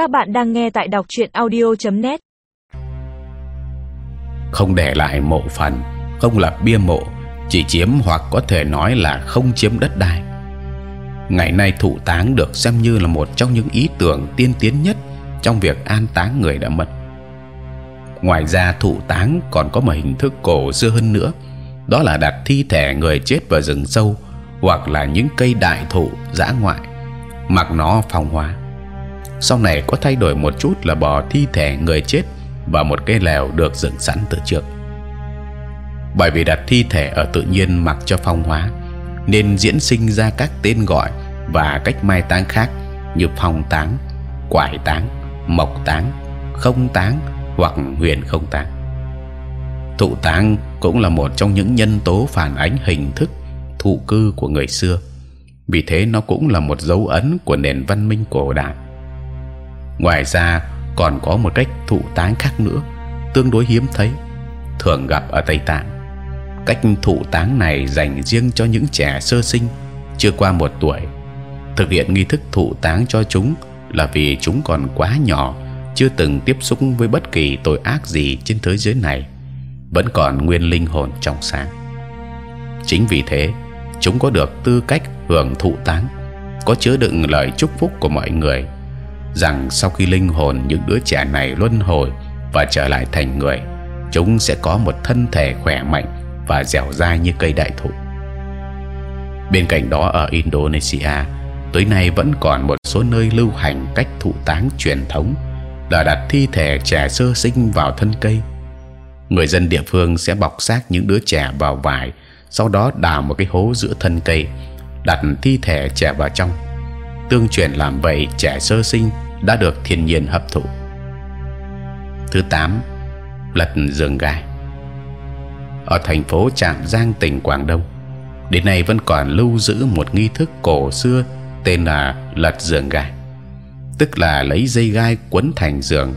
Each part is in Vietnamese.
Các bạn đang nghe tại đọc truyện audio.net. Không để lại mộ phần, không lập bia mộ, chỉ chiếm hoặc có thể nói là không chiếm đất đai. Ngày nay thụ táng được xem như là một trong những ý tưởng tiên tiến nhất trong việc an táng người đã mất. Ngoài ra thụ táng còn có một hình thức cổ xưa hơn nữa, đó là đặt thi thể người chết vào rừng sâu hoặc là những cây đại thụ dã ngoại, mặc nó phong hóa sau này có thay đổi một chút là bỏ thi thể người chết vào một cái lèo được dựng sẵn từ trước. Bởi vì đặt thi thể ở tự nhiên mặc cho phong hóa, nên diễn sinh ra các tên gọi và cách mai táng khác như phong táng, quải táng, mộc táng, không táng hoặc huyền không táng. Thụ táng cũng là một trong những nhân tố phản ánh hình thức thụ cư của người xưa. Vì thế nó cũng là một dấu ấn của nền văn minh cổ đại ngoài ra, còn có một cách thụ táng khác nữa, tương đối hiếm thấy, thường gặp ở tây tạng. Cách thụ táng này dành riêng cho những trẻ sơ sinh, chưa qua một tuổi. Thực hiện nghi thức thụ táng cho chúng là vì chúng còn quá nhỏ, chưa từng tiếp xúc với bất kỳ tội ác gì trên thế giới này, vẫn còn nguyên linh hồn trong sáng. Chính vì thế, chúng có được tư cách hưởng thụ táng, có chứa đựng lời chúc phúc của mọi người rằng sau khi linh hồn những đứa trẻ này luân hồi và trở lại thành người, chúng sẽ có một thân thể khỏe mạnh và dẻo dai như cây đại thụ. Bên cạnh đó ở Indonesia, tới nay vẫn còn một số nơi lưu hành cách thụ táng truyền thống là đặt thi thể trẻ sơ sinh vào thân cây. Người dân địa phương sẽ bọc xác những đứa trẻ vào vải, sau đó đào một cái hố giữa thân cây, đặt thi thể trẻ vào trong tương truyền làm vậy trẻ sơ sinh đã được thiên nhiên hấp thụ. Thứ 8 lật giường gai ở thành phố Trạm Giang tỉnh Quảng Đông đến nay vẫn còn lưu giữ một nghi thức cổ xưa tên là lật giường gai, tức là lấy dây gai quấn thành giường.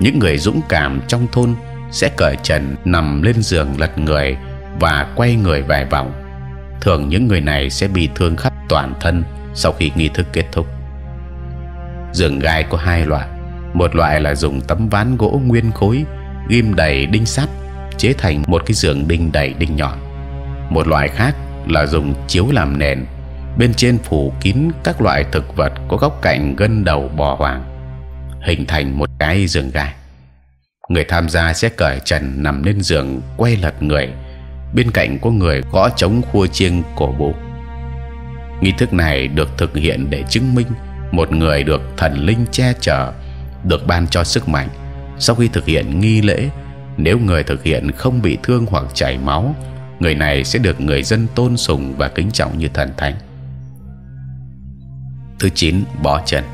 Những người dũng cảm trong thôn sẽ cởi trần nằm lên giường lật người và quay người vài vòng. Thường những người này sẽ bị thương khắp toàn thân sau khi nghi thức kết thúc. Giường gai có hai loại, một loại là dùng tấm ván gỗ nguyên khối ghim đầy đinh sắt chế thành một cái giường đinh đầy đinh nhọn. Một loại khác là dùng chiếu làm nền, bên trên phủ kín các loại thực vật có góc cạnh gân đầu bò hoàng, hình thành một cái giường gai. Người tham gia sẽ cởi trần nằm lên giường quay lật người, bên cạnh có người gõ trống khua chiêng cổ vũ nghi thức này được thực hiện để chứng minh một người được thần linh che chở, được ban cho sức mạnh. Sau khi thực hiện nghi lễ, nếu người thực hiện không bị thương hoặc chảy máu, người này sẽ được người dân tôn sùng và kính trọng như thần thánh. Thứ chín, bó chân.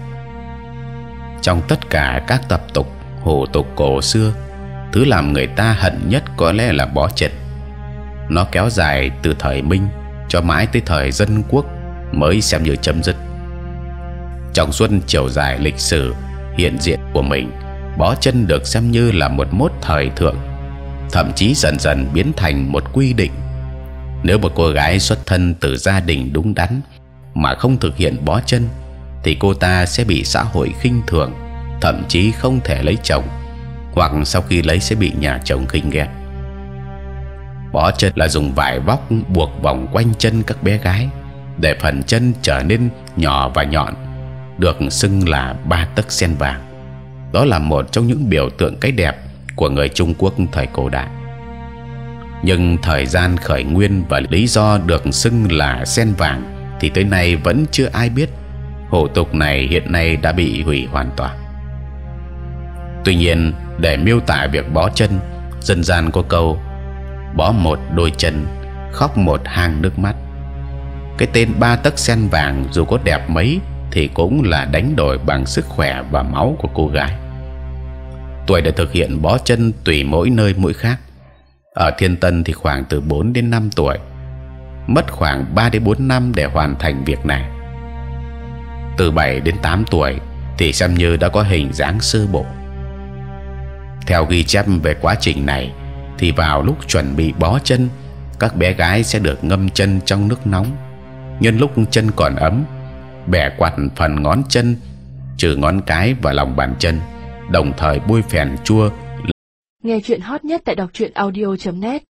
Trong tất cả các tập tục, hủ tục cổ xưa, thứ làm người ta hận nhất có lẽ là bó chân. Nó kéo dài từ thời Minh cho mãi tới thời dân quốc mới xem như chấm dứt. Trong suốt chiều dài lịch sử hiện diện của mình, bó chân được xem như là một mốt thời thượng, thậm chí dần dần biến thành một quy định. Nếu một cô gái xuất thân từ gia đình đúng đắn mà không thực hiện bó chân, thì cô ta sẽ bị xã hội khinh thường, thậm chí không thể lấy chồng, hoặc sau khi lấy sẽ bị nhà chồng khinh ghét. Bó chân là dùng vải vóc buộc vòng quanh chân các bé gái để phần chân trở nên nhỏ và nhọn, được xưng là ba tấc sen vàng. Đó là một trong những biểu tượng cái đẹp của người Trung Quốc thời cổ đại. Nhưng thời gian khởi nguyên và lý do được xưng là sen vàng thì tới nay vẫn chưa ai biết. Hủ tục này hiện nay đã bị hủy hoàn toàn. Tuy nhiên, để miêu tả việc bó chân, dân gian có câu bó một đôi chân, khóc một hàng nước mắt cái tên ba tấc sen vàng dù có đẹp mấy thì cũng là đánh đổi bằng sức khỏe và máu của cô gái. Tuổi để thực hiện bó chân tùy mỗi nơi mỗi khác. Ở Thiên Tân thì khoảng từ 4 đến 5 tuổi, mất khoảng 3 đến 4 năm để hoàn thành việc này. Từ 7 đến 8 tuổi thì xem như đã có hình dáng sơ bộ. Theo ghi chép về quá trình này, thì vào lúc chuẩn bị bó chân, các bé gái sẽ được ngâm chân trong nước nóng nhân lúc chân còn ấm bẻ quạt phần ngón chân trừ ngón cái và lòng bàn chân, đồng thời bôi phèn chua. Nghe chuyện hot nhất tại đọc truyện audio.net